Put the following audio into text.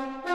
Bye.